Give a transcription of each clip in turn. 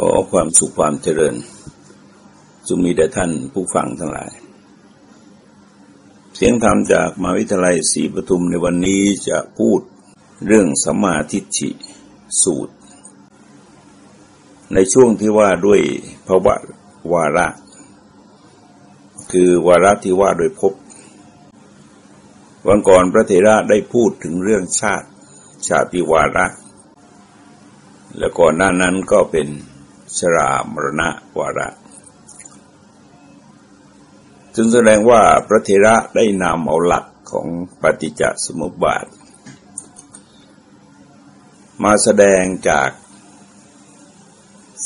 ขอความสุขความเจริญจงมีแด่ท่านผู้ฟังทั้งหลาย เสียงธรรมจากมหาวิทยาลัยศรีปทุมในวันนี้จะพูดเรื่องสัมมาทิฏฐิสูตร ในช่วงที่ว่าด้วยภาวะวาระ คือวาระที่ว่าโดยพบ วันก่อนพระเถระได้พูดถึงเรื่องชาติชาติวาระ แล้วก่อนหน้านั้นก็เป็น ชรามรณะวาระจึงแสดงว่าพระเถระได้นำเอาหลักของปฏิจจสมุปบาท มาแสดงจาก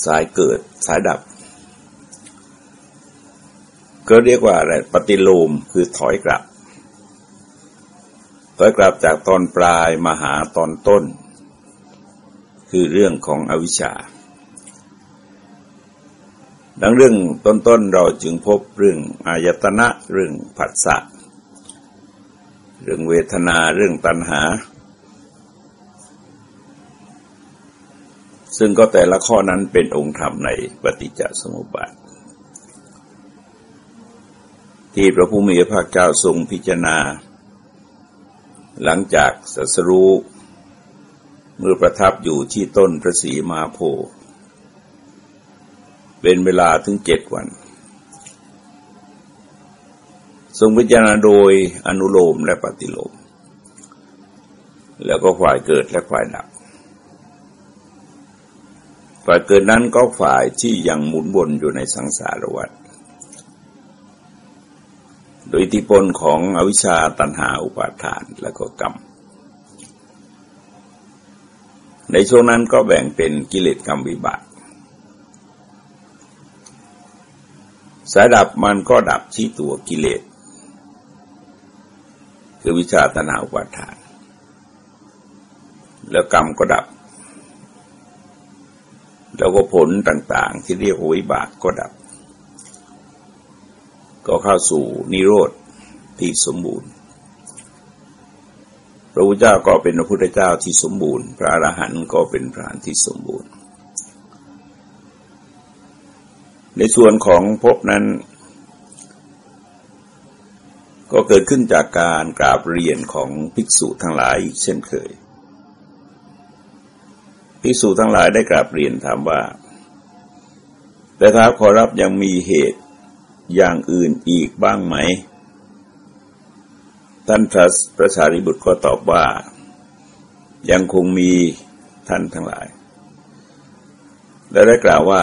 สายเกิดสายดับ ก็เรียกว่าอะไรปฏิโลมคือถอยกลับ ถอยกลับจากตอนปลายมาหาตอนต้น คือเรื่องของอวิชชา ดังเรื่องต้นๆเราจึงพบเรื่องอายตนะเรื่องผัสสะเรื่องเวทนาเรื่องตัณหา ซึ่งก็แต่ละข้อนั้นเป็นองค์ธรรมในปฏิจจสมุปบาท ที่พระผู้มีพระภาคเจ้าทรงพิจารณา หลังจากสัสรู้เมื่อประทับอยู่ที่ต้นพระศรีมาโพธิ์ เป็นเวลาถึงเจ็ดวัน ทรงพิจารณาโดยอนุโลมและปฏิโลม แล้วก็ฝ่ายเกิดและฝ่ายดับ ฝ่ายเกิดนั้นก็ฝ่ายที่ยังหมุนวนอยู่ในสังสารวัฏโดยอิทธิพลของอวิชชาตันหาอุปาทานและก็กรรม ในช่วงนั้นก็แบ่งเป็นกิเลสกรรมวิบาก สายดับมันก็ดับที่ตัวกิเลส คือวิชาตนาอุปาทาน แล้วกรรมก็ดับ แล้วก็ผลต่างๆ ที่เรียกวิบากก็ดับ ก็เข้าสู่นิโรธที่สมบูรณ์ พระพุทธเจ้าก็เป็นพระพุทธเจ้าที่สมบูรณ์ พระอรหันต์ก็เป็นพระอรหันต์ที่สมบูรณ์ ในส่วนของภพนั้น ก็เกิดขึ้นจากการกราบเรียนของภิกษุทั้งหลายเช่นเคย ภิกษุทั้งหลายได้กราบเรียนถามว่า แต่ถ้าขอรับยังมีเหตุอย่างอื่นอีกบ้างไหม ท่านพระพระสารีบุตรก็ตอบว่า ยังคงมีท่านทั้งหลาย และได้กล่าวว่า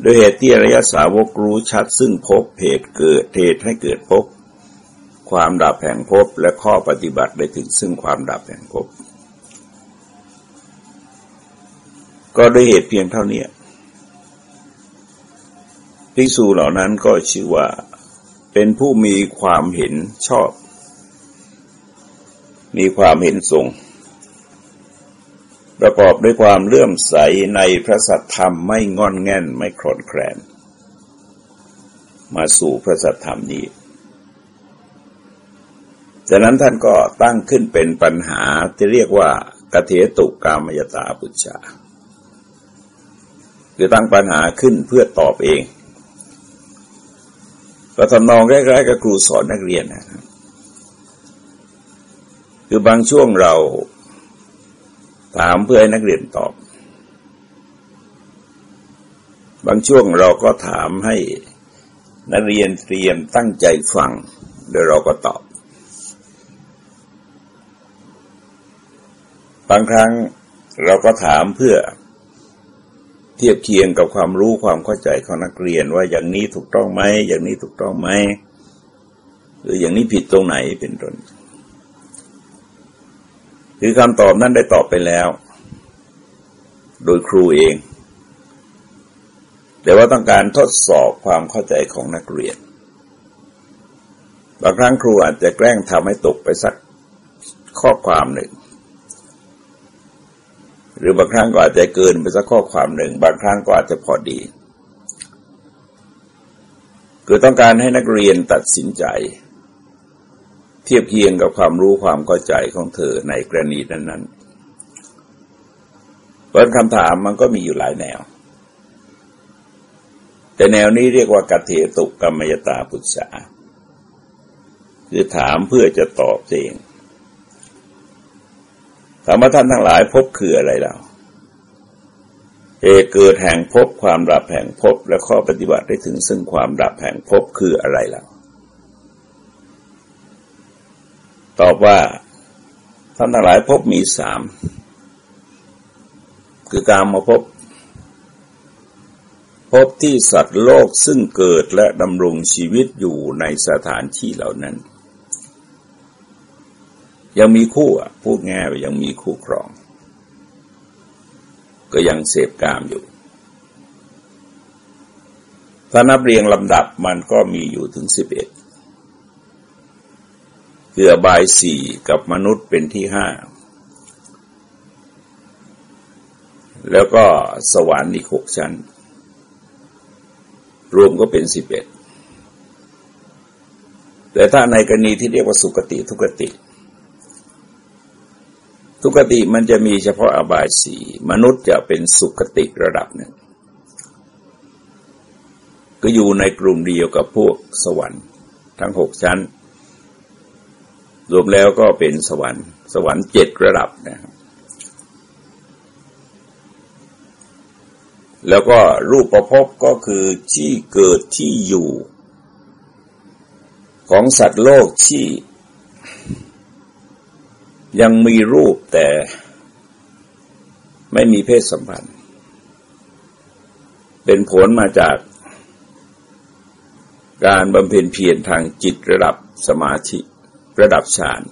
โดยเหตุที่อริยสาวกรู้ชัดซึ่งพบเหตุเกิดเหตุให้เกิดพบ ความดับแห่งพบและข้อปฏิบัติได้ถึงซึ่งความดับแห่งพบ ก็ด้วยเหตุเพียงเท่านี้ภิกษุเหล่านั้นก็ชื่อว่าเป็นผู้มีความเห็นชอบ มีความเห็นทรง ประกอบด้วยความเลื่อมใสในพระสัทธรรมไม่งอนแง่นไม่คลอนแคลน มาสู่พระสัทธรรมนี้จากนั้นท่านก็ตั้งขึ้นเป็นปัญหาที่เรียกว่ากเทตุกามยตาปุจจาคือตั้งปัญหาขึ้นเพื่อตอบเองก็ทำนองใกล้ๆกับครูสอนนักเรียนนะครับคือบางช่วงเรา ถามเพื่อให้นักเรียนตอบ บางช่วงเราก็ถามให้นักเรียนเตรียมตั้งใจฟังโดยเราก็ตอบ บางครั้งเราก็ถามเพื่อเทียบเคียงกับความรู้ความเข้าใจของนักเรียนว่าอย่างนี้ถูกต้องไหมอย่างนี้ถูกต้องไหมหรืออย่างนี้ผิดตรงไหนเป็นต้น คือคำตอบนั้นได้ตอบไปแล้ว โดยครูเอง แต่ว่าต้องการทดสอบความเข้าใจของนักเรียน บางครั้งครูอาจจะแกล้งทำให้ตกไปสักข้อความหนึ่ง หรือบางครั้งก็อาจจะเกินไปสักข้อความหนึ่ง บางครั้งก็อาจจะพอดี คือต้องการให้นักเรียนตัดสินใจ ทียบเคียงกับความรู้ความเข้าใจของเธอในกรณีนั้นๆเพราะคำถามมันก็มีอยู่หลายแนว แต่แนวนี้เรียกว่ากัตเถตุกรรมยตาปุจฉาคือถามเพื่อจะตอบเองถามว่าท่านทั้งหลายพบคืออะไรแล้วเอเกิดแห่งพบความดับแห่งพบและข้อปฏิบัติได้ถึงซึ่งความดับแห่งพบคืออะไรแล้ว ตอบว่าท่านทั้งหลายพบมีสาม คือการมาพบ พบที่สัตว์โลกซึ่งเกิดและดำรงชีวิตอยู่ในสถานที่เหล่านั้น ยังมีคู่อะพูดง่ายยังมีคู่ครอง ก็ยังเสพกามอยู่ถ้านับเรียงลำดับมันก็มีอยู่ถึงสิบเอ็ด เกือบายสี่กับมนุษย์เป็นที่ห้า แล้วก็สวรรค์อีกหกชั้น รวมก็เป็นสิบเอ็ดแต่ถ้าในกรณีที่เรียกว่าสุกติทุกติ ทุกติมันจะมีเฉพาะอบายสีมนุษย์จะเป็นสุกติระดับหนึ่ง ก็อยู่ในกลุ่มเดียวกับพวกสวรรค์ ทั้งหกชั้น รวมแล้วก็เป็นสวรรค์ สวรรค์เจ็ดระดับนะครับแล้วก็รูปประพบก็คือที่เกิดที่อยู่ ของสัตว์โลกที่ ยังมีรูปแต่ไม่มีเพศสัมพันธ์ เป็นผลมาจากการบำเพ็ญเพียรทางจิตระดับสมาธิ ระดับฌาน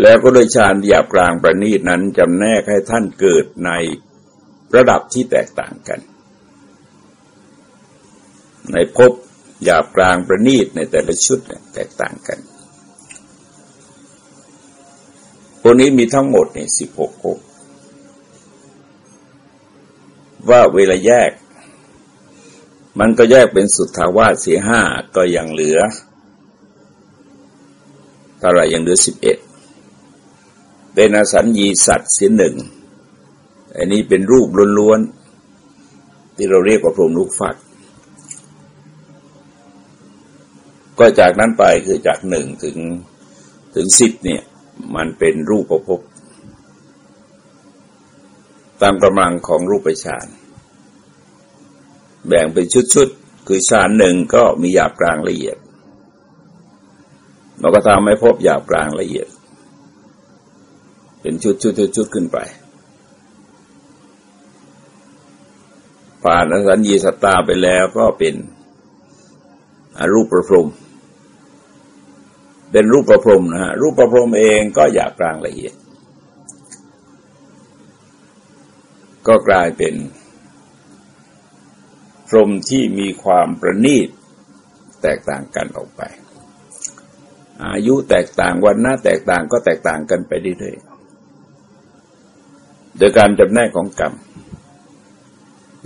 แล้วก็โดยฌานหยาบกลางประณีตนั้นจำแนกให้ท่านเกิดในระดับที่แตกต่างกัน ในภพหยาบกลางประณีตในแต่ละชุดแตกต่างกันพวนี้มีทั้งหมดเนี่ยสิบหกภพว่าเวลาแยก มันก็แยกเป็นสุทธาวาสสีห้าก็ยังเหลือ เท่าไรยังเหลือสิบเอ็ดเป็นอสัญญีสัตว์สียหนึ่งอันนี้เป็นรูปล้วนๆที่เราเรียกว่าพรหมลูกฟักก็จากนั้นไปคือจากหนึ่งถึงถึงสิบเนี่ย มันเป็นรูปประพบตามกำลังของรูปฌานแบ่งเป็นชุดๆ คือฌานหนึ่งก็มีหยาบกลางละเอียด เราก็ทำให้พบหยาบกลางละเอียด เป็นชุดชุดชุดชุดขึ้นไปผ่านอสัญญีสตาไปแล้วก็เป็นรูปประพรมเป็นรูปประพรมนะฮะรูปประพรมเองก็อยากกลางละเอียด ก็กลายเป็นพรมที่มีความประณีตแตกต่างกันออกไป อายุแตกต่างวันหน้าแตกต่างก็แตกต่างกันไปเรื่อยโดยการจำแนกของกรรม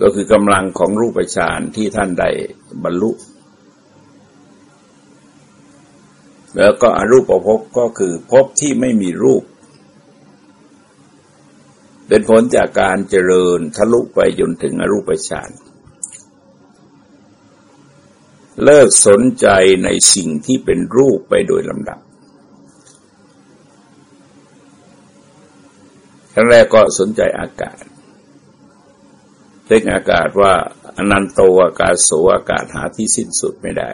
ก็คือกำลังของรูปฌานที่ท่านได้บรรลุ แล้วก็อรูปภพก็คือภพที่ไม่มีรูป เป็นผลจากการเจริญทะลุไปจนถึงอรูปฌานเเลิกสนใจในสิ่งที่เป็นรูปไปโดยลำดับครั้งแรกก็สนใจอากาศเล็กอากาศว่าอนันโตอากาศโสอากาศหาที่สิ้นสุดไม่ได้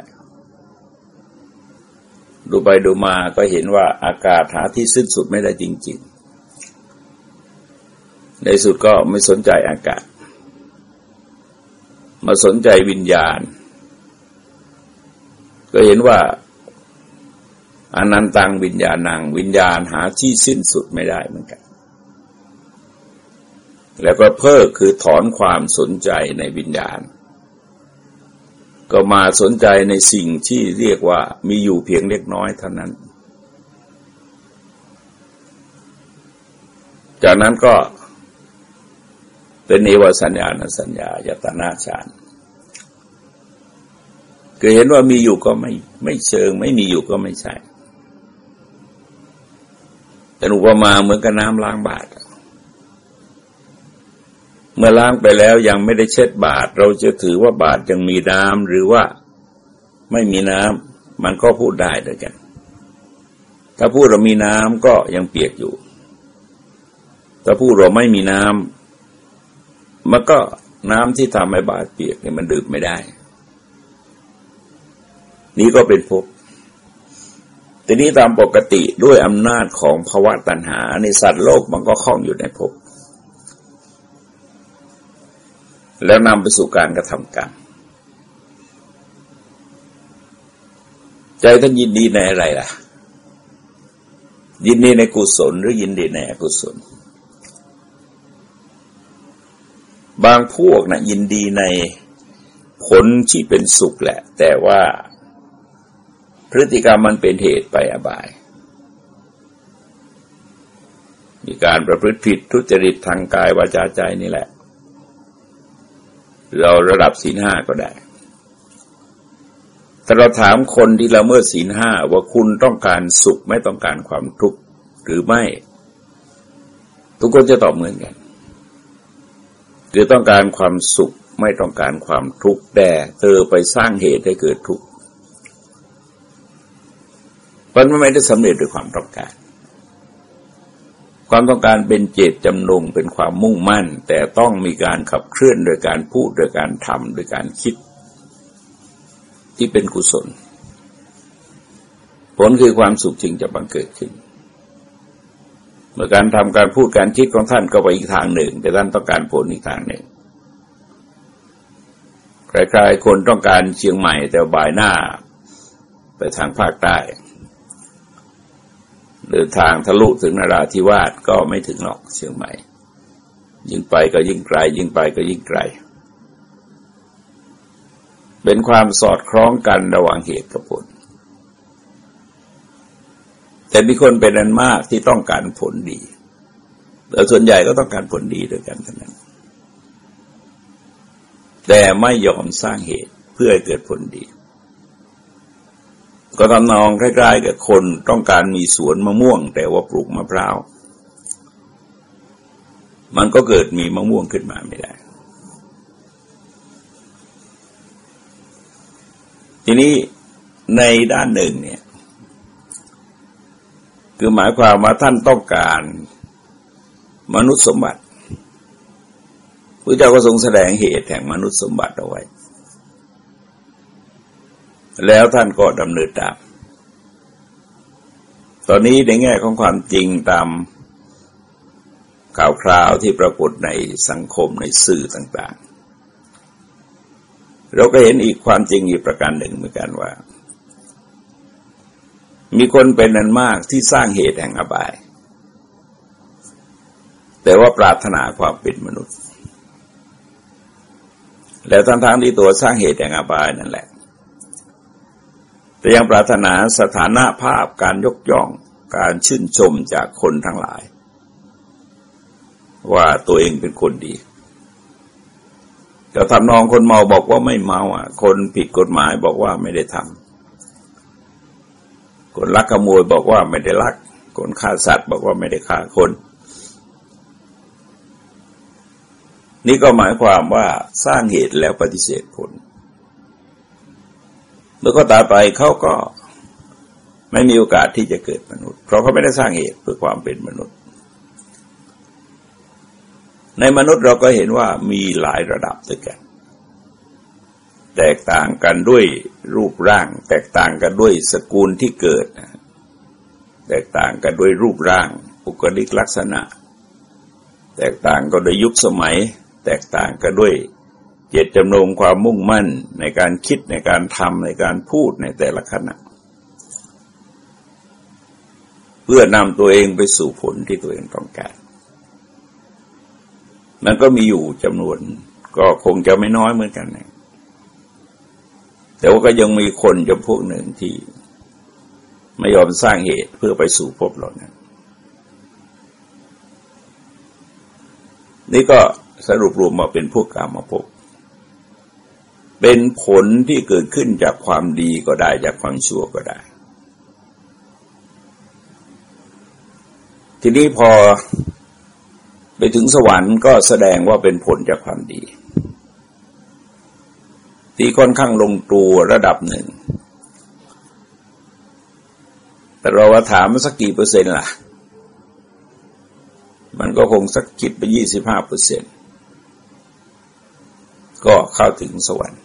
ดูไปดูมาก็เห็นว่าอากาศหาที่สิ้นสุดไม่ได้จริง ๆ ในสุดก็ไม่สนใจอากาศ มาสนใจวิญญาณ ก็เห็นว่าอนันตังวิญญาณัง วิญญาณหาที่สิ้นสุดไม่ได้เหมือนกัน แล้วก็เพิกคือถอนความสนใจในวิญญาณ ก็มาสนใจในสิ่งที่เรียกว่ามีอยู่เพียงเล็กน้อยเท่านั้น จากนั้นก็เป็นเนวสัญญาณสัญญายตนาฌาน คือเห็นว่ามีอยู่ก็ไม่ไม่เชิง ไม่มีอยู่ก็ไม่ใช่แต่อุปมาเหมือนกับน้ำล้างบาตรเมื่อล้างไปแล้วยังไม่ได้เช็ดบาตรเราจะถือว่าบาตรยังมีน้ำหรือว่าไม่มีน้ำมันก็พูดได้ด้วยกัน ถ้าพูดเรามีน้ำก็ยังเปียกอยู่ ถ้าพูดเราไม่มีน้ำมันก็น้ำที่ทำให้บาตรเปียกเนี่ยมันดื่มไม่ได้ นี่ก็เป็นภพทีนี้ตามปกติด้วยอำนาจของภาวะตัณหาในสัตว์โลกมันก็คล้องอยู่ในภพแล้วนำไปสู่การกระทำกรรมใจท่านยินดีในอะไรล่ะ ยินดีในกุศลหรือยินดีในอกุศล บางพวกน่ะยินดีในผลที่เป็นสุขแหละ แต่ว่า พฤติกรรมมันเป็นเหตุไปอบาย มีการประพฤติผิดทุจริตทางกายวาจาใจนี่แหละ เราระดับศีลห้าก็ได้ แต่เราถามคนที่ละเมิดศีลห้าว่าคุณต้องการสุขไม่ต้องการความทุกข์หรือไม่ ทุกคนจะตอบเหมือนกันคือต้องการความสุขไม่ต้องการความทุกข์แต่เธอไปสร้างเหตุให้เกิดทุกข์ มันไม่ได้สำเร็จด้วยความต้องการ ความต้องการเป็นเจตจำนงเป็นความมุ่งมั่น แต่ต้องมีการขับเคลื่อนโดยการพูดโดยการทำโดยการคิด ที่เป็นกุศล ผลคือความสุขจริงจะบังเกิดขึ้นเมื่อการทำการพูดการคิดของท่านก็ไปอีกทางหนึ่ง แต่ท่านต้องการผลอีกทางหนึ่งใครๆคนต้องการเชียงใหม่แต่บ่ายหน้า ไปทางภาคใต้ เดินทางทะลุถึงนราธิวาสก็ไม่ถึงหรอกเชียงใหม่ ยิ่งไปก็ยิ่งไกล ยิ่งไปก็ยิ่งไกล เป็นความสอดคล้องกันระหว่างเหตุกับผล แต่มีคนเป็นอันมากที่ต้องการผลดีแต่ส่วนใหญ่ก็ต้องการผลดีด้วยกันทั้งนั้น แต่ไม่ยอมสร้างเหตุเพื่อให้เกิดผลดี ก็ทำนองคล้ายๆกับคนต้องการมีสวนมะม่วง แต่ว่าปลูกมะพร้าว มันก็เกิดมีมะม่วงขึ้นมาไม่ได้ ทีนี้ในด้านหนึ่งเนี่ย คือหมายความว่าท่านต้องการมนุษย์สมบัติพระเจ้าก็ทรงแสดงเหตุแห่งมนุษย์สมบัติเอาไว้ แล้วท่านก็ดำเนินตาม ตอนนี้ในแง่ของความจริงตามข่าวคราวที่ปรากฏในสังคมในสื่อต่าง ๆ เราก็เห็นอีกความจริงอีกประการหนึ่งเหมือนกันว่า มีคนเป็นนันมากที่สร้างเหตุแห่งอบาย แต่ว่าปรารถนาความเป็นมนุษย์ แล้วทั้งทางที่ตัวสร้างเหตุแห่งอบายนั่นแหละ แต่ยังปรารถนาสถานะภาพการยกย่องการชื่นชมจากคนทั้งหลาย ว่าตัวเองเป็นคนดี แต่ทำนองคนเมาบอกว่าไม่เมาอะ คนผิดกฎหมายบอกว่าไม่ได้ทำคนลักขโมยบอกว่าไม่ได้ลัก คนฆ่าสัตว์บอกว่าไม่ได้ฆ่าคน นี่ก็หมายความว่าสร้างเหตุแล้วปฏิเสธผล เมื่อเขาตายไปเขาก็ไม่มีโอกาสที่จะเกิดมนุษย์ เพราะเขาไม่ได้สร้างเหตุเพื่อความเป็นมนุษย์ ในมนุษย์เราก็เห็นว่ามีหลายระดับด้วยกัน แตกต่างกันด้วยรูปร่าง แตกต่างกันด้วยสกุลที่เกิด แตกต่างกันด้วยรูปร่างอุกลิกลักษณะ แตกต่างกันด้วยยุคสมัย แตกต่างกันด้วย เจตจำนงความมุ่งมั่นในการคิดในการทำในการพูดในแต่ละขณะ เพื่อนำตัวเองไปสู่ผลที่ตัวเองต้องการ มันก็มีอยู่จำนวนก็คงจะไม่น้อยเหมือนกันนะแต่ว่าก็ยังมีคนจำพวกหนึ่งที่ไม่ยอมสร้างเหตุเพื่อไปสู่ภพเหล่านั้นนี่ก็สรุปรวมมาเป็นพวกกามาภพ เป็นผลที่เกิดขึ้นจากความดีก็ได้จากความชั่วก็ได้ ทีนี้พอไปถึงสวรรค์ก็แสดงว่าเป็นผลจากความดี ที่ค่อนข้างลงตัวระดับหนึ่ง แต่เราาถามสักกี่เปอร์เซ็นต์ล่ะ มันก็คงสักคิดไปยี่สิบห้าเปอร์เซ็นต์ก็เข้าถึงสวรรค์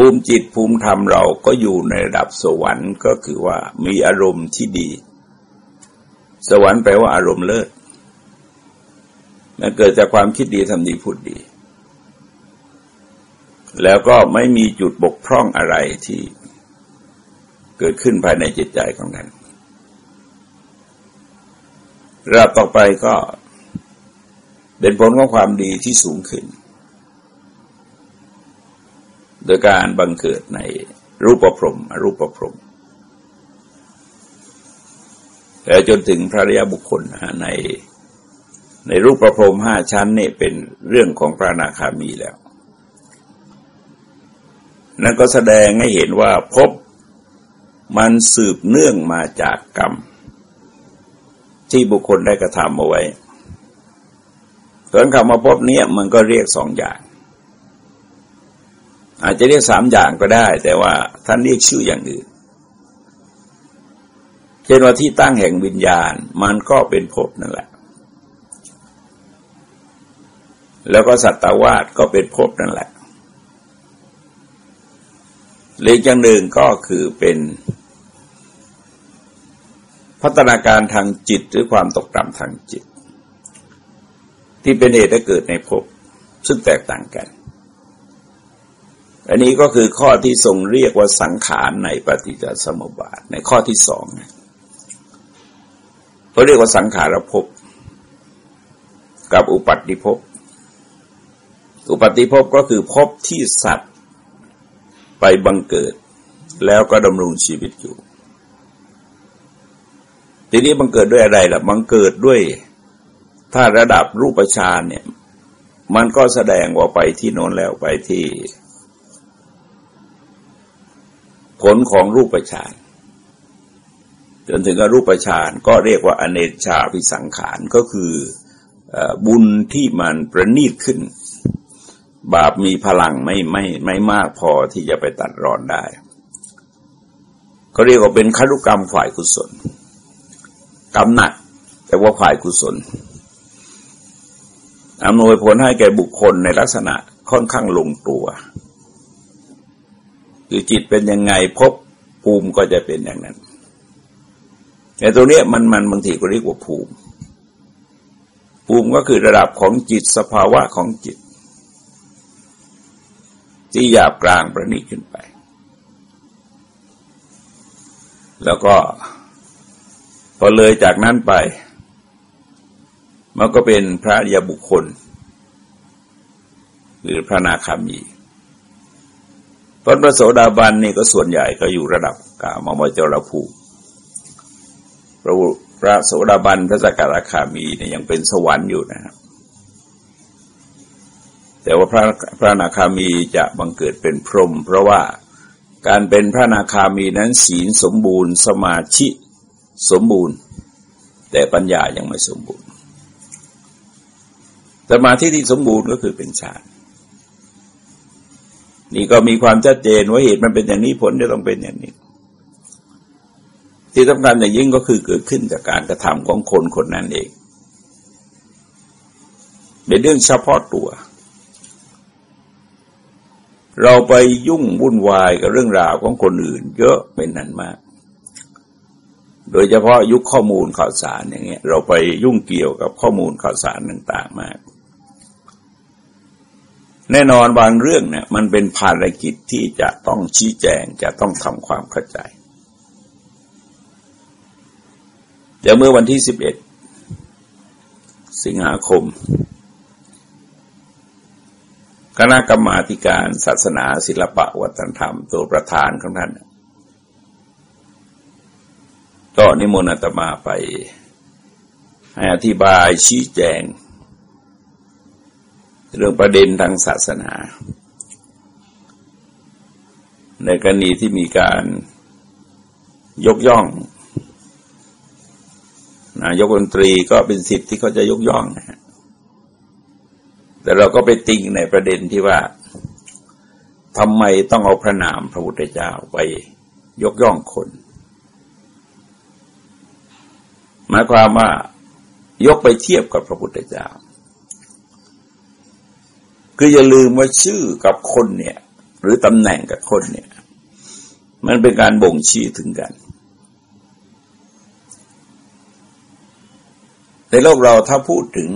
ภูมิจิตภูมิธรรมเราก็อยู่ในระดับสวรรค์ก็คือว่ามีอารมณ์ที่ดี สวรรค์แปลว่าอารมณ์เลิศมันเกิดจากความคิดดีทำดีพูดดี แล้วก็ไม่มีจุดบกพร่องอะไรที่เกิดขึ้นภายในจิตใจของท่านระดับต่อไปก็เป็นผลของความดีที่สูงขึ้น โดยการบังเกิดในรูปประพรมอรูปประพรมแล้วจนถึงพระรยาบุคคลในในรูปประพรมห้าชั้นนี่เป็นเรื่องของพระนาคามีแล้ว นั่นก็แสดงให้เห็นว่าพบมันสืบเนื่องมาจากกรรม ที่บุคคลได้กระทำเอาไว้ส่วนคำมาพบเนี้ยมันก็เรียกสองอย่าง อาจจะเรียกสามอย่างก็ได้ แต่ว่าท่านเรียกชื่ออย่างอื่นเช่นว่าที่ตั้งแห่งวิญญาณ มันก็เป็นภพนั่นแหละ แล้วก็สัตวาสก็เป็นภพนั่นแหละเรื่องอย่างหนึ่งก็คือเป็นพัฒนาการทางจิตหรือความตกต่ำทางจิต ที่เป็นเหตุให้เกิดในภพซึ่งแตกต่างกัน อันนี้ก็คือข้อที่ทรงเรียกว่าสังขารในปฏิจจสมุปบาทในข้อที่สองเขาเรียกว่าสังขารภพกับอุปัติภพ อุปัติภพก็คือภพที่สัตว์ไปบังเกิด แล้วก็ดำรงชีวิตอยู่ ทีนี้บังเกิดด้วยอะไรล่ะ บังเกิดด้วย ถ้าระดับรูปฌานเนี่ย มันก็แสดงว่าไปที่โน้นแล้วไปที่ ผลของรูปฌานจนถึงอรูปฌานก็เรียกว่าอเนชาพิสังขารก็คือบุญที่มันประณีตขึ้น บาปมีพลังไม่ไม่ไม่มากพอที่จะไปตัดรอนได้เขาเรียกว่าเป็นคารุกรรมฝ่ายกุศลกรรมหนักแต่ว่าฝ่ายกุศลอำนวยผลให้แก่บุคคลในลักษณะค่อนข้างลงตัว คือจิตเป็นยังไงพบภูมิก็จะเป็นอย่างนั้น แต่ตัวเนี้ยมันมันบางทีก็เรียกว่าภูมิ ภูมิก็คือระดับของจิตสภาวะของจิต ที่หยาบกลางประณีตขึ้นไป แล้วก็พอเลยจากนั้นไป มันก็เป็นพระยาบุคคล หรือพระนาคามี ตอนพระโสดาบันนี่ก็ส่วนใหญ่ก็อยู่ระดับกามมจรภูพระพระโสดาบันพระสกทาคามีเนี่ยยังเป็นสวรรค์อยู่นะครับแต่ว่าพระพระนาคามีจะบังเกิดเป็นพรหมเพราะว่าการเป็นพระนาคามีนั้นศีลสมบูรณ์ สมาธิสมบูรณ์ แต่ปัญญายังไม่สมบูรณ์สมาธิที่สมบูรณ์ก็คือเป็นฌาน นี่ก็มีความชัดเจนว่าเหตุมันเป็นอย่างนี้ผลจะต้องเป็นอย่างนี้ ที่สำคัญอย่างยิ่งก็คือเกิดขึ้นจากการกระทำของคนคนนั้นเองเป็นเรื่องเฉพาะตัว เราไปยุ่งวุ่นวายกับเรื่องราวของคนอื่น เยอะเป็นนั้นมาก โดยเฉพาะยุคข้อมูลข่าวสารอย่างเงี้ย เราไปยุ่งเกี่ยวกับข้อมูลข่าวสารต่าง ๆ มาก แน่นอนบางเรื่องเนี่ยมันเป็นภารกิจที่จะต้องชี้แจงจะต้องทำความเข้าใจเดี๋ยวเมื่อวันที่สิบเอ็ดสิงหาคม คณะกรรมาการศาสนาศิลปะวัฒนธรรม ตัวประธานของท่านก็นิมนต์อาตมาไปให้อธิบายชี้แจง เรื่องประเด็นทางศาสนา ในกรณีที่มีการยกย่องนายกรัฐมนตรีก็เป็นสิทธิ์ที่เขาจะยกย่องนะฮะแต่เราก็ไปติงในประเด็นที่ว่าทำไมต้องเอาพระนามพระพุทธเจ้าไปยกย่องคน หมายความว่ายกไปเทียบกับพระพุทธเจ้า คืออย่าลืมว่าชื่อกับคนเนี่ย หรือตำแหน่งกับคนเนี่ย มันเป็นการบ่งชี้ถึงกัน ในโลกเราถ้าพูดถึง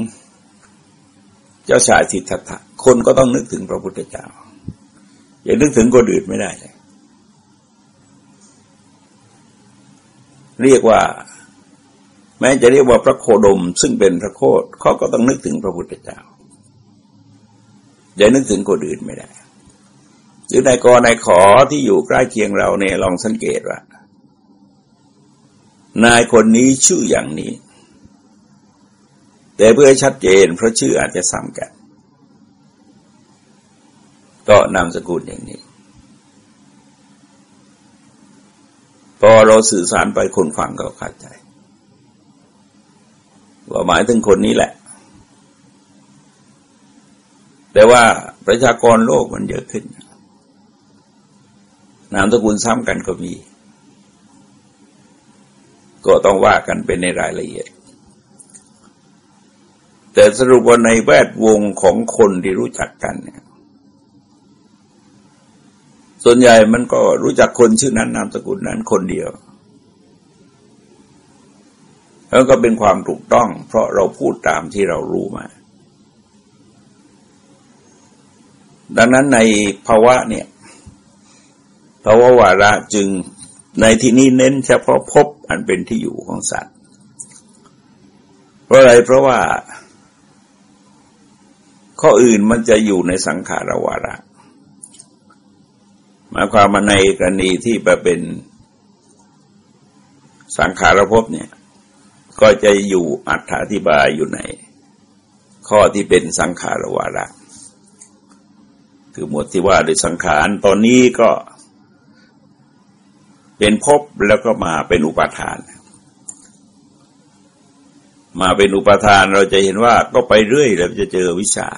เจ้าชายสิทธัตถะคนก็ต้องนึกถึงพระพุทธเจ้า อย่านึกถึงคนอื่นไม่ได้เลยเรียกว่า แม้จะเรียกว่าพระโคดม ซึ่งเป็นพระโคดเขาก็ต้องนึกถึงพระพุทธเจ้า อย่านึกถึงคนอื่นไม่ได้ หรือนายกนายขอที่อยู่ใกล้เคียงเราเนี่ยลองสังเกตว่า นายคนนี้ชื่ออย่างนี้ แต่เพื่อให้ชัดเจนเพราะชื่ออาจจะซ้ำกัน ก็นามสกุลอย่างนี้พอเราสื่อสารไปคนฟังก็เข้าใจ ว่าหมายถึงคนนี้แหละ แต่ว่าประชากรโลกมันเยอะขึ้น นามสกุลซ้ำกันก็มี ก็ต้องว่ากันเป็นในรายละเอียด แต่สรุปว่าในแวดวงของคนที่รู้จักกันเนี่ย ส่วนใหญ่มันก็รู้จักคนชื่อนั้นนามสกุลนั้นคนเดียวแล้วก็เป็นความถูกต้อง เพราะเราพูดตามที่เรารู้มา ดังนั้นในภาวะเนี่ยภาวะวาระจึงในที่นี้เน้นเฉพาะพบอันเป็นที่อยู่ของสัตว์ เพราะอะไรเพราะว่า ข้ออื่นมันจะอยู่ในสังขารวาระหมายความมาในกรณีที่ไปเป็นสังขารภพเนี่ย ก็จะอยู่อัตถาธิบายอยู่ใน ข้อที่เป็นสังขารวาระ คือหมวดที่ว่าด้วยสังขาร ตอนนี้ก็เป็นภพแล้วก็มาเป็นอุปาทาน มาเป็นอุปาทานเราจะเห็นว่าก็ไปเรื่อยแล้วจะเจอวิชา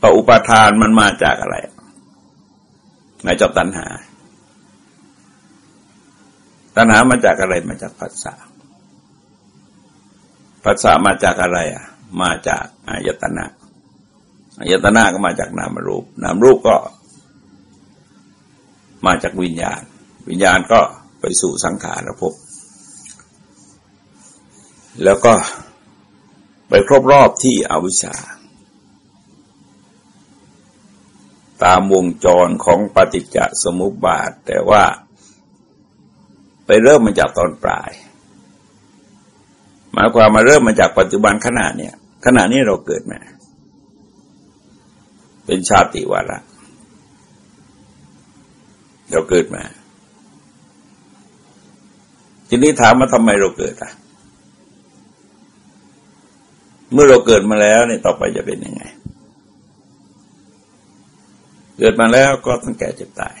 พออุปาทานมันมาจากอะไร มาจากตัณหา ตัณหามาจากอะไร มาจากปัสสะปัสสะมาจากอะไรอะ มาจากอายตนะ อายตนะก็มาจากนามรูป นามรูปก็ มาจากวิญญาณ วิญญาณก็ไปสู่สังขารภพแล้วก็ไปครบรอบที่อวิชชา ตามวงจรของปฏิจจสมุปบาท แต่ว่า ไปเริ่มมาจากตอนปลาย หมายความมาเริ่มมาจากปัจจุบันขณะเนี่ยขณะนี้เราเกิดมา เป็นชาติวาระเราเกิดมา ทีนี้ถามมาทำไมเราเกิดอะ เมื่อเราเกิดมาแล้วเนี่ยต่อไปจะเป็นยังไง เกิดมาแล้วก็ต้องแก่เจ็บตาย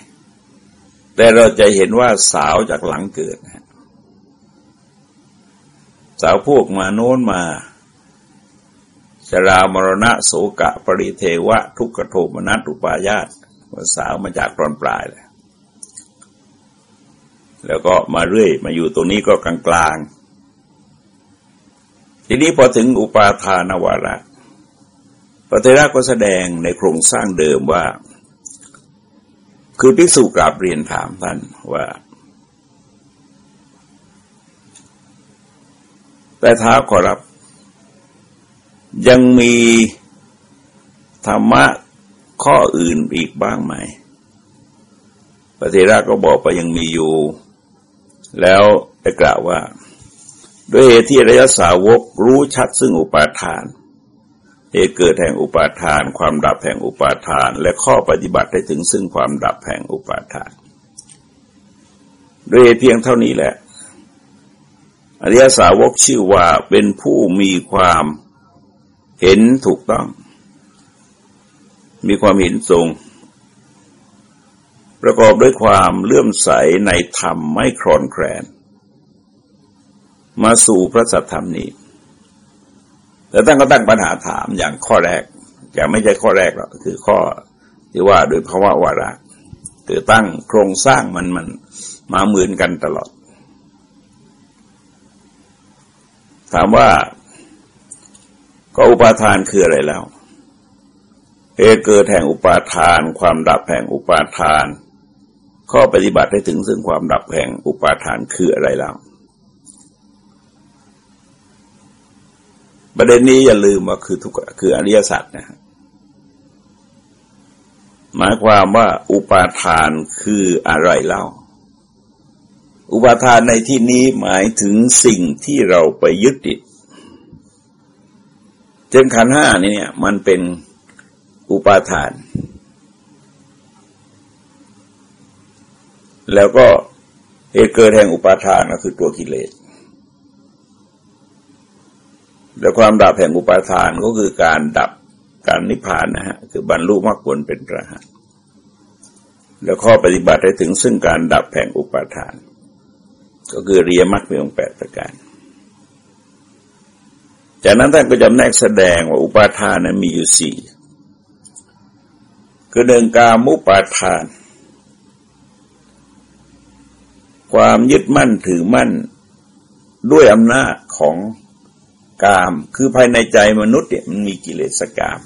แต่เราจะเห็นว่าสาวจากหลังเกิดนะสาวพวกมาโน้นมา ชรามรณะโสกะ ปริเทวะ ทุกขโทมนัตุปายาตสาวมาจากตอนปลายเลยแล้วก็มาเรื่อย มาอยู่ตรงนี้ก็กลางกลางทีนี้พอถึงอุปาทานวาระพระเทระก็แสดงในโครงสร้างเดิมว่า คือภิกษุกราบเรียนถามท่านว่า แต่ท้าขอรับ ยังมีธรรมะข้ออื่นอีกบ้างไหมพระเทระก็บอกว่ายังมีอยู่ แล้วได้กล่าวว่า ด้วยเหตุที่ระยะสาวกรู้ชัดซึ่งอุปาทานเหตุเกิดแห่งอุปาทาน ความดับแห่งอุปาทาน และข้อปฏิบัติได้ถึงซึ่งความดับแห่งอุปาทาน ด้วยเพียงเท่านี้แหละ อริยสาวกชื่อว่าเป็นผู้มีความ เห็นถูกต้อง มีความเห็นทรง ประกอบด้วยความเลื่อมใสในธรรมไม่คลอนแคลน มาสู่พระสัทธรรมนี้แต่ตั้งก็ตั้งปัญหาถามอย่างข้อแรกอย่างไม่ใช่ข้อแรกหรอกคือข้อที่ว่าโดยภาวะวาระคือตั้งโครงสร้างมันมันมาเหมือนกันตลอด ถามว่า ก็อุปาทานคืออะไรแล้วเหตุเกิดแห่งอุปาทาน ความดับแห่งอุปาทาน ข้อปฏิบัติให้ถึงซึ่งความดับแห่งอุปาทานคืออะไรแล้วประเด็นนี้อย่าลืมว่าคือทุกคืออริยสัจนะหมายความว่าอุปาทานคืออะไรเล่า อุปาทานในที่นี้หมายถึงสิ่งที่เราไปยึดติด เช่นขันห้านี่เนี่ย มันเป็นอุปาทาน แล้วก็เหตุเกิดแห่งอุปาทานก็คือตัวกิเลสและความดับแห่งอุปาทานก็คือการดับการนิพพานนะฮะคือบรรลุมรรคผลเป็นพระหัตแล้วข้อปฏิบัติให้ถึงซึ่งการดับแห่งอุปาทาน ก็คือเรียมรรคมีองค์แปดประการ จากนั้นท่านก็จำแนกแสดงว่าอุปาทานนั้นมีอยู่สี่คือหนึ่งกามุปาทาน ความยึดมั่นถือมั่นด้วยอำนาจของกาม คือภายในใจมนุษย์เนี่ยมันมีกิเลสกาม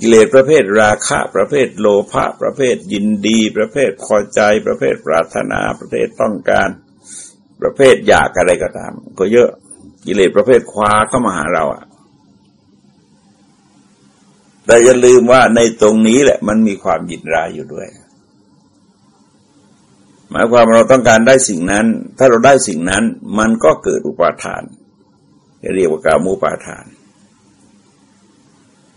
กิเลสประเภทราคะ ประเภทโลภะประเภทยินดี ประเภทพอใจ ประเภทปรารถนา ประเภทต้องการ ประเภทอยากอะไรก็ตาม ก็เยอะ กิเลสประเภทคว้าเข้ามาหาเราอะแต่อย่าลืมว่าในตรงนี้แหละ มันมีความยินร้ายอยู่ด้วย หมายความเราต้องการได้สิ่งนั้น ถ้าเราได้สิ่งนั้น มันก็เกิดอุปาทานเรียกว่ากามุปาทาน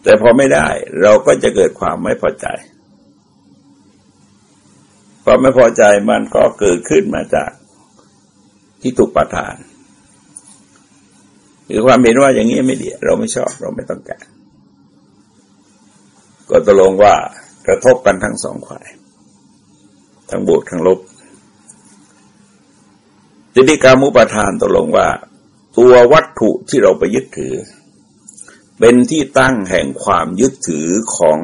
แต่พอไม่ได้ เราก็จะเกิดความไม่พอใจความไม่พอใจมันก็เกิดขึ้นมาจากที่ถูกประทาน คือความเห็นว่าอย่างนี้ไม่ดีเราไม่ชอบเราไม่ต้องการ ก็ตกลงว่ากระทบกันทั้งสองฝ่าย ทั้งบวกทั้งลบทีนี้การมุปทานตกลงว่า ตัววัตถุที่เราไปยึดถือ เป็นที่ตั้งแห่งความยึดถือของ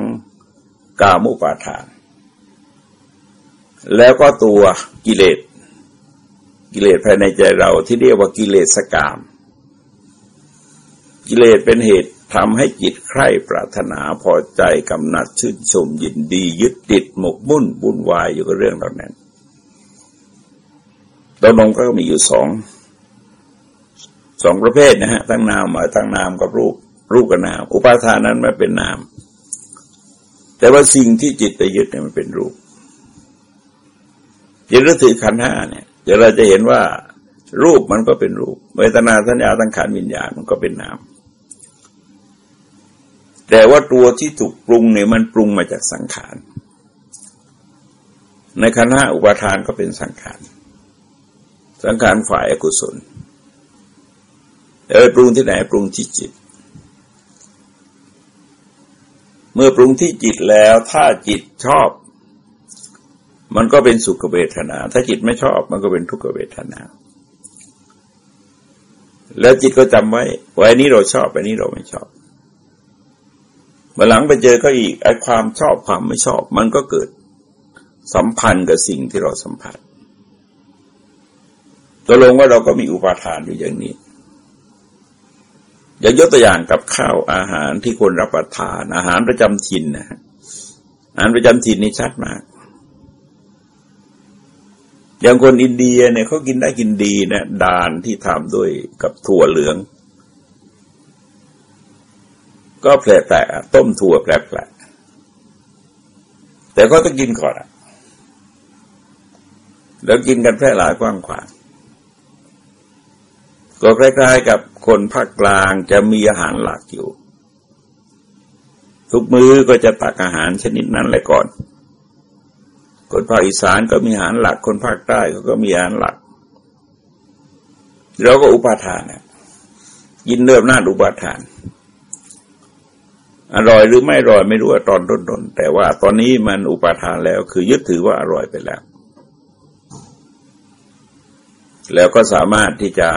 กามุปาทาน แล้วก็ตัวกิเลส กิเลสภายในใจเราที่เรียกว่ากิเลสกาม กิเลสเป็นเหตุทำให้จิตใคร่ปรารถนาพอใจกำหนัดชื่นชมยินดี ยึดติดหมกมุ่นบุ่นวายอยู่กับเรื่องเหล่านั้นตัวลงก็มีอยู่สองสองประเภทนะฮะทั้งนามทั้งนามกับรูปรูปกับนาม อุปาทานนั้นไม่เป็นนาม แต่ว่าสิ่งที่จิตไปยึดเนี่ยมันเป็นรูปจิตรถือขันห้าเนี่ยเดี๋ยวเราจะเห็นว่า รูปมันก็เป็นรูปเวทนาสัญญาตั้งขันวิญญาณมันก็เป็นนาม แต่ว่าตัวที่ถูกปรุงเนี่ยมันปรุงมาจากสังขาร ในขันห้าอุปทานก็เป็นสังขาร สังขารฝ่ายอกุศลแต่ปรุงที่ไหนปรุงที่จิต เมื่อปรุงที่จิตแล้วถ้าจิตชอบ มันก็เป็นสุขเวทนา ถ้าจิตไม่ชอบมันก็เป็นทุกขเวทนาแล้วจิตก็จำไว้ไว้นี้เราชอบไว้นี้เราไม่ชอบ มื่อหลังไปเจอก็อีกไอ้ความชอบความไม่ชอบ มันก็เกิดสัมพันธ์กับสิ่งที่เราสัมผัสตกลงว่าเราก็มีอุปาทานอยู่อย่างนี้อย่างยกตัวอย่างกับข้าวอาหารที่คนรับประทาน อาหารประจำถิ่นนะอาหารประจำถิ่นนี่ชัดมาก อย่างคนอินเดียเนี่ยเขากินได้กินดีนะดานที่ทำด้วยกับถั่วเหลือง ก็แผลแตกต้มถั่วแผลแผลแต่ก็ต้องกินก่อน แล้วกินกันแพร่หลายกว้างขวางก็คล้ายๆกับคนภาคกลางจะมีอาหารหลักอยู่ ทุกมื้อก็จะตักอาหารชนิดนั้นเลยก่อน คนภาคอีสานก็มีอาหารหลัก คนภาคใต้เขาก็มีอาหารหลัก เราก็อุปาทานนะยินเริ่มหน้าอุปาทาน อร่อยหรือไม่อร่อยไม่รู้ตอนต้นๆแต่ว่าตอนนี้มันอุปาทานแล้ว คือยึดถือว่าอร่อยไปแล้ว แล้วก็สามารถที่จะ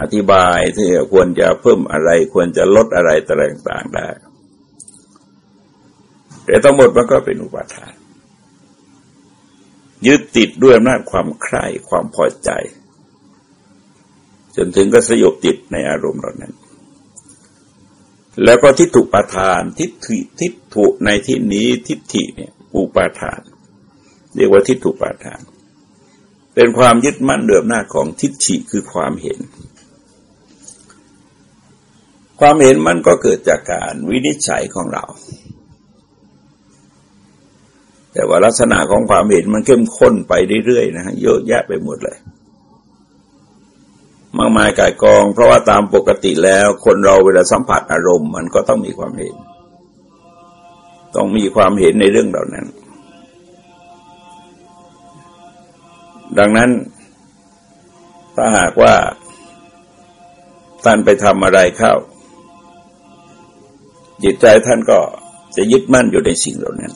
อธิบายที่ควรจะเพิ่มอะไร ควรจะลดอะไรต่างๆได้ แต่ทั้งหมดมันก็เป็นอุปาทาน ยึดติดด้วยอำนาจความใคร่ความพอใจ จนถึงก็สยบติดในอารมณ์เหล่านั้น แล้วก็ทิฏฐุปาทาน ทิฏฐิทิฏฐุในที่นี้ทิฏฐิเนี่ยอุปาทาน เรียกว่าทิฏฐุปาทาน เป็นความยึดมั่นเดิมหน้าของทิฏฐิคือความเห็น ความเห็นมันก็เกิดจากการวินิจฉัยของเรา แต่ว่าลักษณะของความเห็นมันเข้มข้นไปเรื่อยๆนะฮะเยอะแยะไปหมดเลย มากมายกายกอง เพราะว่าตามปกติแล้วคนเราเวลาสัมผัสอารมณ์ มันก็ต้องมีความเห็น ต้องมีความเห็นในเรื่องเหล่านั้น ดังนั้น ถ้าหากว่าท่านไปทำอะไรเข้า จิตใจท่านก็จะยึดมั่นอยู่ในสิ่งเหล่านั้น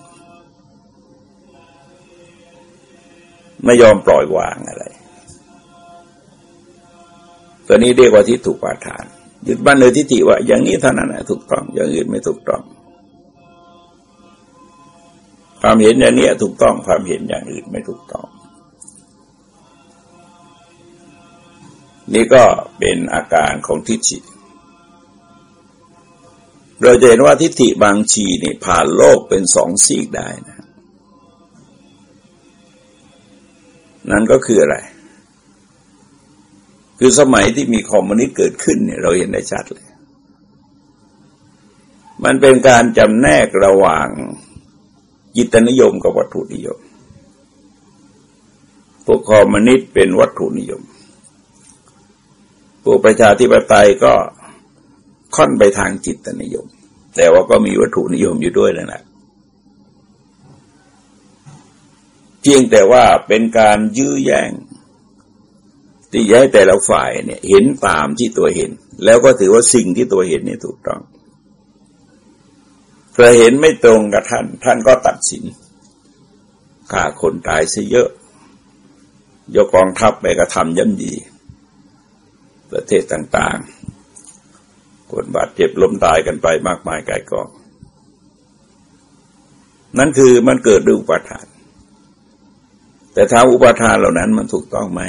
ไม่ยอมปล่อยวางอะไร ตัวนี้เรียกว่าที่ถูกปาทาน ยึดมั่นเลยทิฏฐิว่า อย่างนี้เท่านั้นถูกต้อง อย่างอื่นไม่ถูกต้อง ความเห็นอย่างนี้ถูกต้อง ความเห็นอย่างอื่นไม่ถูกต้อง นี่ก็เป็นอาการของทิฏฐิเราจะเห็นว่าทิฏฐิบางชีนี่ผ่านโลกเป็นสองซีกได้นะ นั่นก็คืออะไร คือสมัยที่มีคอมมิวนิสต์เกิดขึ้นเนี่ยเราเห็นได้ชัดเลย มันเป็นการจำแนกระหว่างจิตนิยมกับวัตถุนิยม พวกคอมมิวนิสต์เป็นวัตถุนิยม พวกประชาธิปไตยก็ค่อนไปทางจิตนิยม แต่ว่าก็มีวัตถุนิยมอยู่ด้วยนั่นแหละเพียงแต่ว่าเป็นการยื้อแย่ง ที่ย้ายแต่ละฝ่ายเนี่ยเห็นตามที่ตัวเห็น แล้วก็ถือว่าสิ่งที่ตัวเห็นนี่ถูกต้องใครเห็นไม่ตรงกับท่าน ท่านก็ตัดสินฆ่าคนตายซะเยอะ ยกกองทัพไปกระทำย่ำยีประเทศต่างๆ คนบาดเจ็บล้มตายกันไปมากมายกายกองนั่นคือมันเกิดด้วยอุปาทาน แต่ถ้าอุปาทานเหล่านั้นมันถูกต้องไหม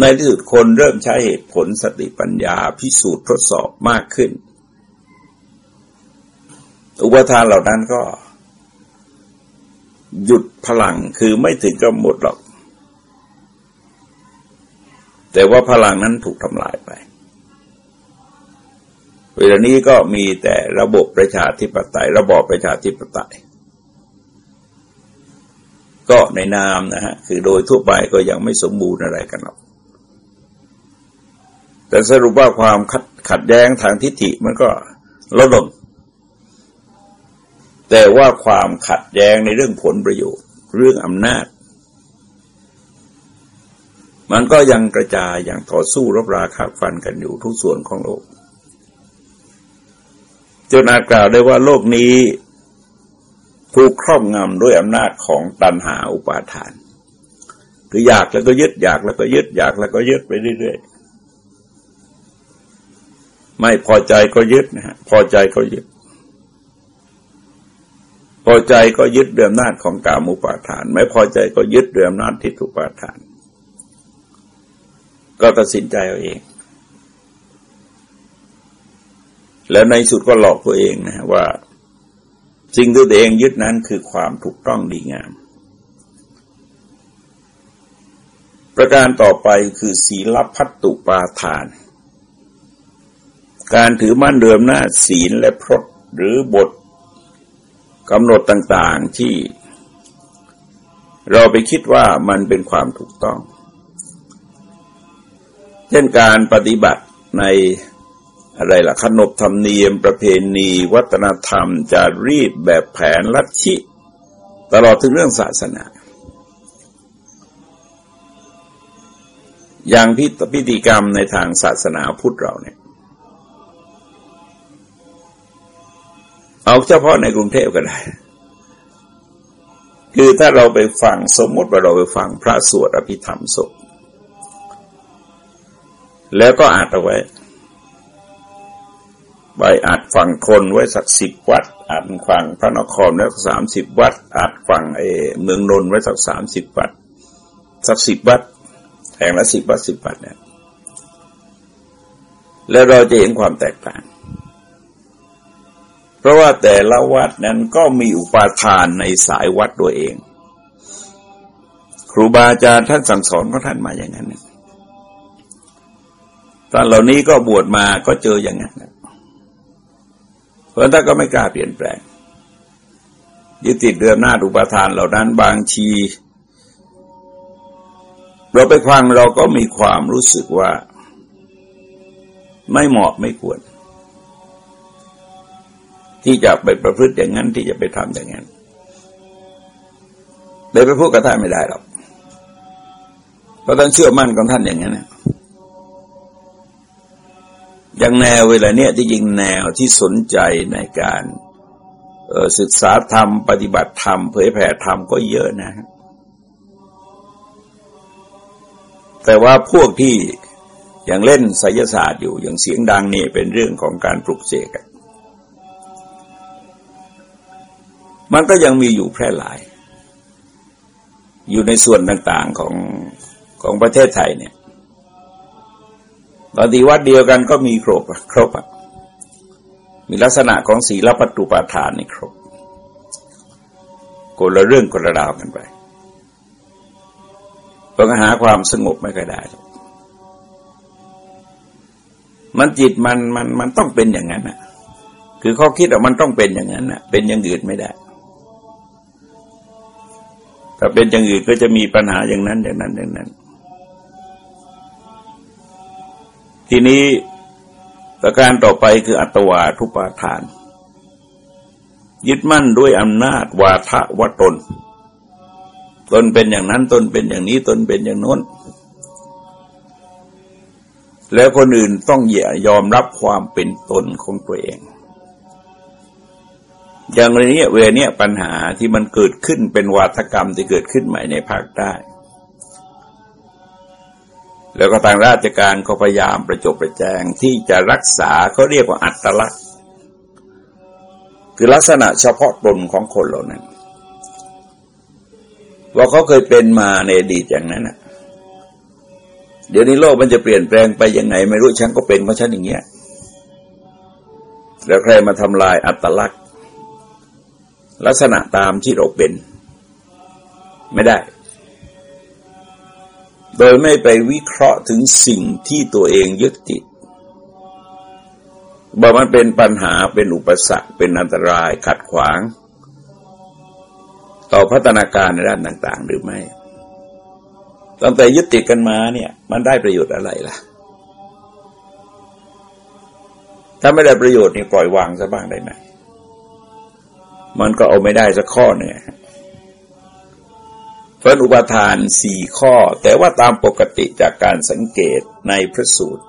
ในที่สุดคนเริ่มใช้เหตุผลสติปัญญาพิสูจน์ทดสอบมากขึ้น อุปทานเหล่านั้นก็ หยุดพลังคือไม่ถึงกับหมดหรอก แต่ว่าพลังนั้นถูกทำลายไปเวลานี้ก็มีแต่ระบบประชาธิปไตย ระบอบประชาธิปไตย ก็ในนามนะฮะ คือโดยทั่วไปก็ยังไม่สมบูรณ์อะไรกันหรอก แต่สรุปว่าความขัดขัดแย้งทางทิฏฐิมันก็ลดลง แต่ว่าความขัดแย้งในเรื่องผลประโยชน์ เรื่องอำนาจ มันก็ยังกระจายอย่างต่อสู้รบราคาฟันกันอยู่ทุกส่วนของโลกจนอาจกล่าวได้ว่าโลกนี้ถูกครอบงำด้วยอำนาจของตันหาอุปาทาน คืออยากแล้วก็ยึดอยากแล้วก็ยึดอยากแล้วก็ยึดไปเรื่อยๆ ไม่พอใจก็ยึดนะฮะพอใจก็ยึด พอใจก็ยึดเรื่องอำนาจของกามุปาทาน ไม่พอใจก็ยึดเรื่องอำนาจทิฏฐุปาทาน ก็ตัดสินใจเอาเอง แล้วในสุดก็หลอกตัวเองนะว่า สิ่งที่ตัวเองยึดนั้นคือความถูกต้องดีงาม ประการต่อไปคือศีลพัตตุปาทาน การถือมั่นเดิมหน้าศีลและพรตหรือบทกำหนดต่างๆที่ เราไปคิดว่ามันเป็นความถูกต้อง เช่นการปฏิบัติในอะไรล่ะขนบธรรมเนียมประเพณี วัฒนธรรม จารีตแบบแผนลัทธิตลอดถึงเรื่องศาสนา อย่างพิพิธีกรรมในทางศาสนาพุทธเราเนี่ย เอาเฉพาะในกรุงเทพก็ได้ คือถ้าเราไปฟังสมมติว่าเราไปฟังพระสวดอภิธรรมศพแล้วก็อ่านเอาไว้ใบอัดฝั่งคนไว้สักสิบวัดอัดฝั่งพระนครแล้วสามสิบวัดอัดฝั่งเอเมืองนนท์ไว้สักสามสิบวัดสักสิบวัดแห่งละสิบวัดสิบวัดเนี่ยแล้วเราจะเห็นความแตกต่าง ราะว่าแต่ละวัดนั้นก็มีอุปาทานในสายวัดตัวเอง ครูบาอาจารย์ท่านสั่งสอนก็ท่านมาอย่างนั้นตอนเหล่านี้ก็บวชมาก็เจออย่างนั้นเพราะท่านก็ไม่กล้าเปลี่ยนแปลงยึดติดเรือหน้าอุปทานเหล่านั้นบางทีเราไปฟังเราก็มีความรู้สึกว่า ไม่เหมาะไม่ควร ที่จะไปประพฤติอย่างนั้นที่จะไปทำอย่างนั้นเลยไปพูดกับท่านไม่ได้หรอกเพราะท่านเชื่อมั่นของท่านอย่างนั้นนะอย่างแนวเวลาเนี้ยที่จริงแนวที่สนใจในการศึกษาธรรม ปฏิบัติธรรมเผยแผ่ธรรมก็เยอะนะ แต่ว่าพวกที่ยังเล่นไสยศาสตร์อยู่อย่างเสียงดังนี่เป็นเรื่องของการปลุกเสก มันก็ยังมีอยู่แพร่หลาย อยู่ในส่วนต่างๆของของประเทศไทยเนี่ยบางทีวัดเดียวกันก็มีครบครบอะมีลักษณะของศีลปัตตุปาทานนี่ครบคนละเรื่องคนละราวกันไปต้องหาความสงบไม่ค่อยได้ มันจิตมันมันมันต้องเป็นอย่างนั้นอะ คือเขาคิดว่ามันต้องเป็นอย่างนั้นอะ เป็นอย่างอื่นไม่ได้ ถ้าเป็นอย่างอื่นก็จะมีปัญหาอย่างนั้นอย่างนั้นอย่างนั้น ทีนี้ประการต่อไปคืออัตวาทุปาทาน ยึดมั่นด้วยอำนาจวาทะวตน ตนเป็นอย่างนั้นตนเป็นอย่างนี้ตนเป็นอย่างโน้น แล้วคนอื่นต้องยอมรับความเป็นตนของตัวเอง อย่างไรนี้เวเนี้ยปัญหาที่มันเกิดขึ้นเป็นวาทกรรมที่เกิดขึ้นใหม่ในภาคใต้แล้วก็ทางราชการก็พยายามประจบประแจงที่จะรักษาเขาเรียกว่าอัตลักษณ์ คือลักษณะเฉพาะตนของคนเหล่านั้นว่าเขาเคยเป็นมาในอดีตอย่างนั้นนะเดี๋ยวนี้โลกมันจะเปลี่ยนแปลงไปยังไง ไม่รู้ฉันก็เป็นเพราะฉันอย่างเงี้ยแล้วใครมาทำลายอัตลักษณ์ ลักษณะตามที่เราเป็น ไม่ได้ โดยไม่ไปวิเคราะห์ถึงสิ่งที่ตัวเองยึดติดบอกมันเป็นปัญหาเป็นอุปสรรคเป็นอันตรายขัดขวาง ต่อพัฒนาการในด้านต่าง ๆ หรือไม่ตั้งแต่ยึดติดกันมาเนี่ย มันได้ประโยชน์อะไรล่ะ ถ้าไม่ได้ประโยชน์นี่ปล่อยวางซะบ้างได้ไหม มันก็เอาไม่ได้สักข้อเนี่ยเพระอุปทานสี่ข้อ แต่ว่าตามปกติจากการสังเกตในพระสูตร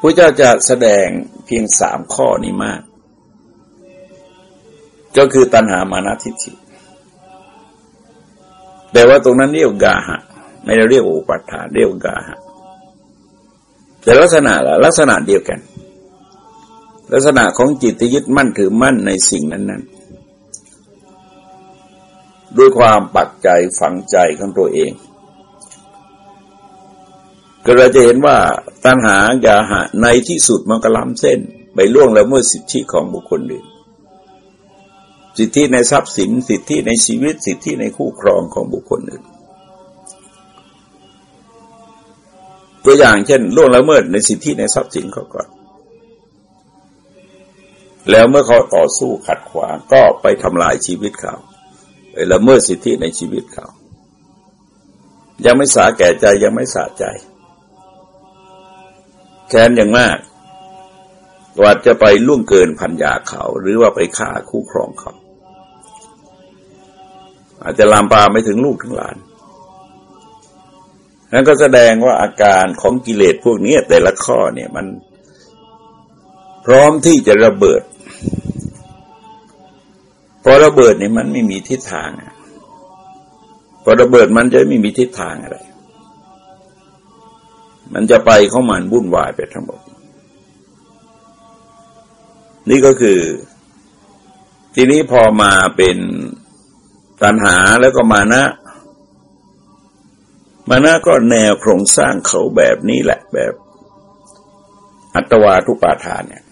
พระเจ้าจะแสดงเพียงสามข้อนี้มาก ก็คือตัณหามานาทิฏฐิแต่ว่าตรงนั้นเรียกกาหะ ไม่ได้เรียกอุปัฏฐานเรียกกาหะแต่ลักษณะลักษณะเดียวกัน ลักษณะของจิตที่ยึดมั่นถือมั่นในสิ่งนั้นด้วยความปักใจฝังใจของตัวเอง ก็เราจะเห็นว่าตัณหายาหะในที่สุดมันก็ล้ำเส้น ไปล่วงแล้วเมื่อสิทธิของบุคคลอื่น สิทธิในทรัพย์สิน สิทธิในชีวิต สิทธิในคู่ครองของบุคคลอื่นตัวอย่างเช่นล่วงละเมิดในสิทธิในทรัพย์สินเขาก่อน แล้วเมื่อเขาต่อสู้ขัดขวางก็ไปทำลายชีวิตเขาไปละเมิดสิทธิในชีวิตเขา ยังไม่สาแก่ใจยังไม่สาใจแค้นอย่างมากว่าจะไปล่วงเกินพันยาเขา หรือว่าไปฆ่าคู่ครองเขา อาจจะลามปาไม่ถึงลูกถึงหลานนั้นก็แสดงว่าอาการของกิเลสพวกนี้แต่ละข้อเนี่ยมันพร้อมที่จะระเบิด พอระเบิดเนี่ยมันไม่มีทิศทางพอระเบิดมันจะไม่มีทิศทางอะไร มันจะไปเข้ามันวุ่นวายไปทั้งหมด นี่ก็คือ ทีนี้พอมาเป็นตัณหาแล้วก็มานะ มานะก็แนวโครงสร้างเขาแบบนี้แหละแบบอัตวาทุปาทานเนี่ย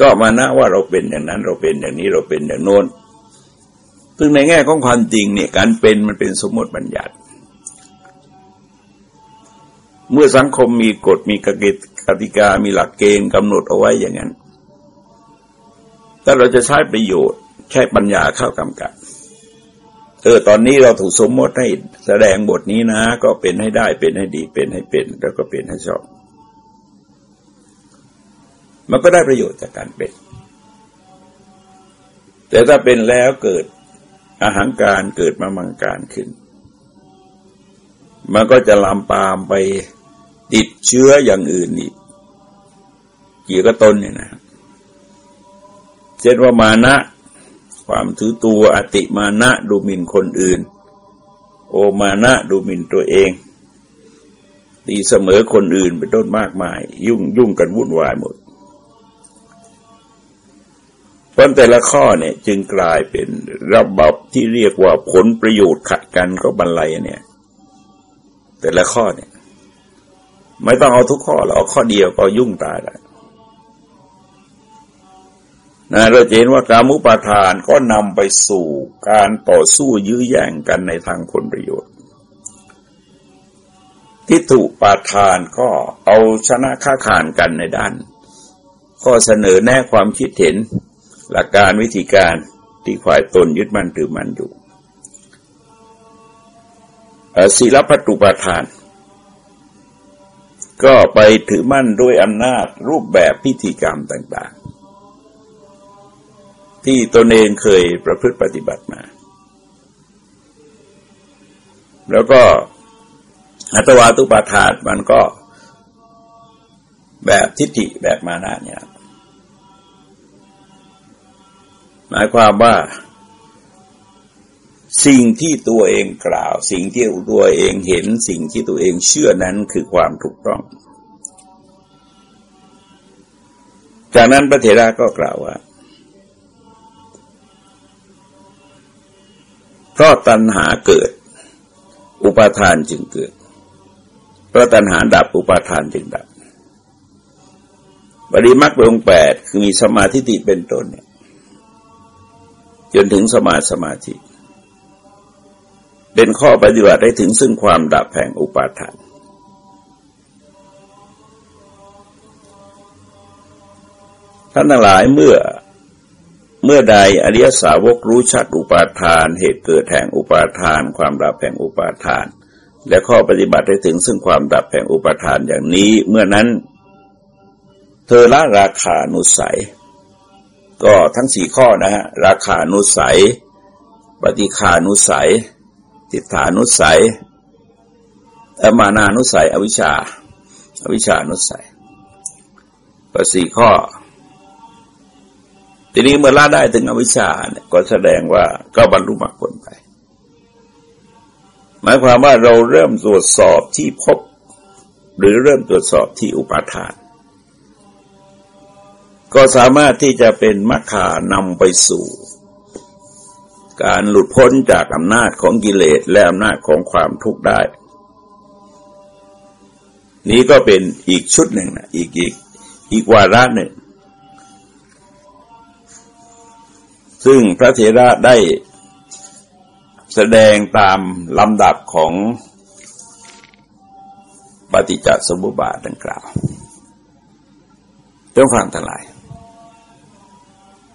ก็มานะว่าเราเป็นอย่างนั้นเราเป็นอย่างนี้เราเป็นอย่างโน้นซึ่งในแง่ของความจริงเนี่ย การเป็นมันเป็นสมมติบัญญัติ เมื่อสังคมมีกฎมีกฎกติกามีหลักเกณฑ์กำหนดเอาไว้อย่างนั้นถ้าเราจะใช้ประโยชน์ ใช้ปัญญาเข้ากำกับเออตอนนี้เราถูกสมมติให้แสดงบทนี้นะ ก็เป็นให้ได้เป็นให้ดีเป็นให้เป็น แล้วก็เป็นให้ชอบ มันก็ได้ประโยชน์จากการเป็น แต่ถ้าเป็นแล้วเกิดอาหารการเกิดมามังการขึ้น มันก็จะลามปามไปติดเชื้ออย่างอื่นอีกเกี่ยวกับตนเนี่ยนะเช่นว่ามานะความถือตัวอติมานะดูหมิ่นคนอื่น โอมานะดูหมิ่นตัวเองตีเสมอคนอื่นเป็นต้นมากมาย ยุ่งยุ่งกันวุ่นวายหมด ราะแต่ละข้อเนี่ย จึงกลายเป็นระบบที่เรียกว่าผลประโยชน์ขัดกันก็บรรลัยเนี่ย แต่ละข้อเนี่ย ไม่ต้องเอาทุกข้อเราเอาข้อเดียวก็ยุ่งตายแล้วนะเราเห็นว่าการมุปาทานก็นำไปสู่การต่อสู้ยื้อแย่งกันในทางผลประโยชน์ที่ถูกปาทานก็เอาชนะค้าขานกันในด้านข้อเสนอแน่ความคิดเห็น หลักการวิธีการที่ฝ่ายตนยึดมั่นถือมั่นอยู่ศีลพัตุปาทาน ก็ไปถือมั่นด้วยอำนาจรูปแบบพิธีกรรมต่าง ๆ ที่ตนเองเคยประพฤติปฏิบัติมา แล้วก็อัตวาตุปาทานมันก็แบบทิฏฐิแบบมานะเนี่ย หมายความว่า สิ่งที่ตัวเองกล่าว สิ่งที่ตัวเองเห็น สิ่งที่ตัวเองเชื่อนั้นคือความถูกต้อง จากนั้นพระเถระก็กล่าวว่าเพราะตัณหาเกิด อุปาทานจึงเกิดเพราะตัณหาดับอุปาทานจึงดับบริมักองแปดคือมีสมาธิติเป็นต้นเนี่ย จนถึงสมาสมาธิเป็นข้อปฏิบัติได้ถึงซึ่งความดับแห่งอุปาทานท่านทั้งหลายเมื่อเมื่อใดอริยสาวกรู้ชัดอุปาทาน เหตุเกิดแห่งอุปาทาน ความดับแห่งอุปาทาน และข้อปฏิบัติได้ถึงซึ่งความดับแห่งอุปาทานอย่างนี้ เมื่อนั้น เธอละราคานุสัย ก็ทั้งสี่ข้อนะฮะราคานุสัย ปฏิคานุสัย ติฐานุสัยอมานานุสัย อวิชชาอวิชชานุสัยก็สี่ข้อ ทีนี้เมื่อละได้ถึงอวิชชาเนี่ยก็แสดงว่าก็บรรลุมรรคผลไป หมายความว่าเราเริ่มตรวจสอบที่พบ หรือเริ่มตรวจสอบที่อุปาทาน ก็สามารถที่จะเป็นมรรคานำไปสู่ การหลุดพ้นจากอำนาจของกิเลสและอำนาจของความทุกข์ได้ นี้ก็เป็นอีกชุดหนึ่งนะอีกอีกอีกวาระหนึ่ง ซึ่งพระเถระได้แสดงตามลำดับของปฏิจจสมุปบาทดังกล่าวเรื่องความทั้งหลาย